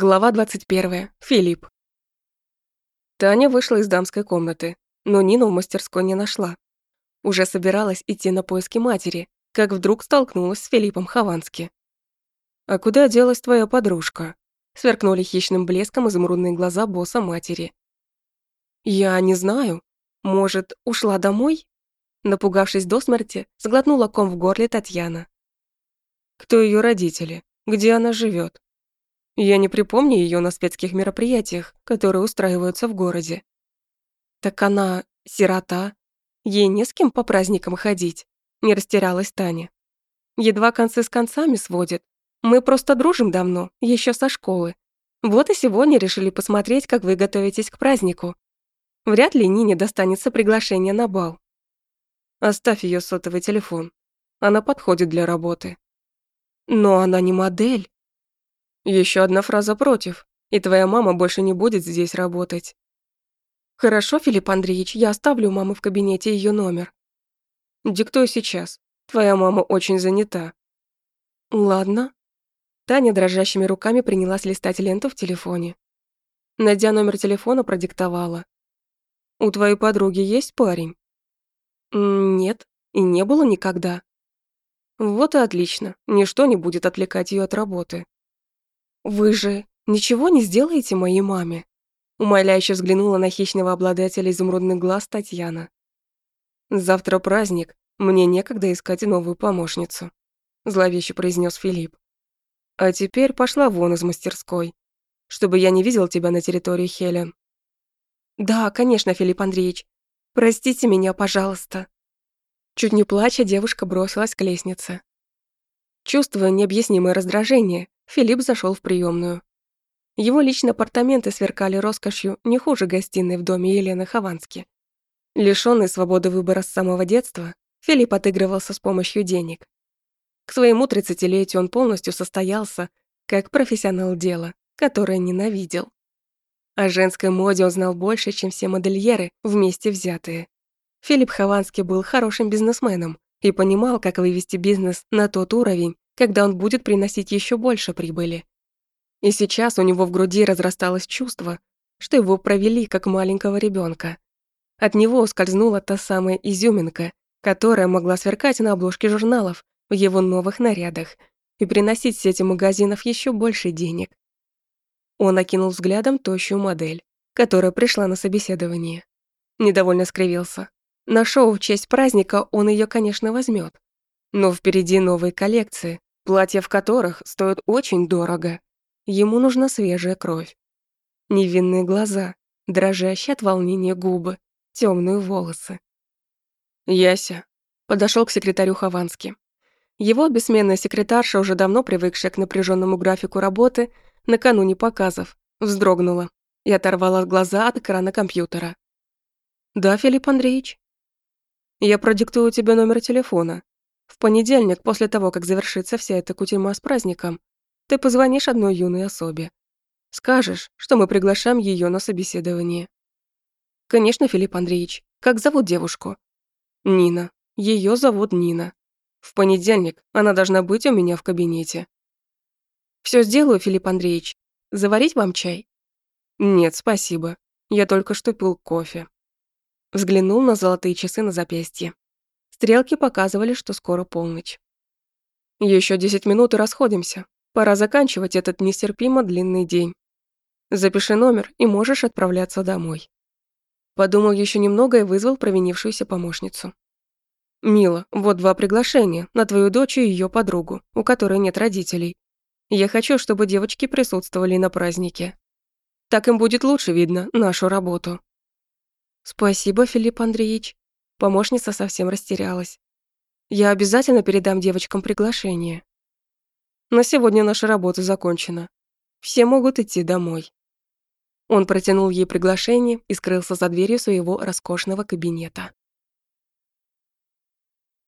Глава 21. Филипп. Таня вышла из дамской комнаты, но Нину в мастерской не нашла. Уже собиралась идти на поиски матери, как вдруг столкнулась с Филиппом Ховански. «А куда делась твоя подружка?» Сверкнули хищным блеском изумрудные глаза босса матери. «Я не знаю. Может, ушла домой?» Напугавшись до смерти, сглотнула ком в горле Татьяна. «Кто ее родители? Где она живет? Я не припомню ее на светских мероприятиях, которые устраиваются в городе. Так она сирота. Ей не с кем по праздникам ходить. Не растерялась Таня. Едва концы с концами сводит. Мы просто дружим давно, еще со школы. Вот и сегодня решили посмотреть, как вы готовитесь к празднику. Вряд ли Нине достанется приглашение на бал. Оставь ее сотовый телефон. Она подходит для работы. Но она не модель. Еще одна фраза против, и твоя мама больше не будет здесь работать. Хорошо, Филипп Андреевич, я оставлю у мамы в кабинете ее номер. Диктуй сейчас. Твоя мама очень занята. Ладно. Таня дрожащими руками принялась листать ленту в телефоне. Найдя номер телефона, продиктовала. «У твоей подруги есть парень?» «Нет, и не было никогда». «Вот и отлично, ничто не будет отвлекать ее от работы». «Вы же ничего не сделаете моей маме?» Умоляюще взглянула на хищного обладателя изумрудных глаз Татьяна. «Завтра праздник, мне некогда искать новую помощницу», зловеще произнес Филипп. «А теперь пошла вон из мастерской, чтобы я не видел тебя на территории Хелен». «Да, конечно, Филипп Андреевич. Простите меня, пожалуйста». Чуть не плача, девушка бросилась к лестнице. Чувствуя необъяснимое раздражение, Филипп зашел в приемную. Его личные апартаменты сверкали роскошью не хуже гостиной в доме Елены Ховански. Лишённый свободы выбора с самого детства, Филипп отыгрывался с помощью денег. К своему тридцатилетию он полностью состоялся как профессионал дела, которое ненавидел. О женской моде он знал больше, чем все модельеры вместе взятые. Филипп Хованский был хорошим бизнесменом и понимал, как вывести бизнес на тот уровень, когда он будет приносить еще больше прибыли. И сейчас у него в груди разрасталось чувство, что его провели как маленького ребенка. От него ускользнула та самая изюминка, которая могла сверкать на обложке журналов в его новых нарядах и приносить сети магазинов еще больше денег. Он окинул взглядом тощую модель, которая пришла на собеседование. Недовольно скривился. На шоу в честь праздника он ее, конечно, возьмет. Но впереди новые коллекции, платья в которых стоят очень дорого. Ему нужна свежая кровь. Невинные глаза, дрожащие от волнения губы, темные волосы. Яся подошел к секретарю Ховански. Его бессменная секретарша, уже давно привыкшая к напряженному графику работы, накануне показов, вздрогнула и оторвала глаза от экрана компьютера. «Да, Филипп Андреевич?» «Я продиктую тебе номер телефона. В понедельник, после того, как завершится вся эта кутерьма с праздником, ты позвонишь одной юной особе. Скажешь, что мы приглашаем ее на собеседование. Конечно, Филипп Андреевич. Как зовут девушку? Нина. Ее зовут Нина. В понедельник она должна быть у меня в кабинете. Все сделаю, Филипп Андреевич. Заварить вам чай? Нет, спасибо. Я только что пил кофе. Взглянул на золотые часы на запястье. Стрелки показывали, что скоро полночь. Еще десять минут и расходимся. Пора заканчивать этот нестерпимо длинный день. Запиши номер и можешь отправляться домой. Подумал еще немного и вызвал провинившуюся помощницу. «Мила, вот два приглашения на твою дочь и ее подругу, у которой нет родителей. Я хочу, чтобы девочки присутствовали на празднике. Так им будет лучше видно нашу работу». «Спасибо, Филипп Андреевич», Помощница совсем растерялась. Я обязательно передам девочкам приглашение. На сегодня наша работа закончена. Все могут идти домой. Он протянул ей приглашение и скрылся за дверью своего роскошного кабинета.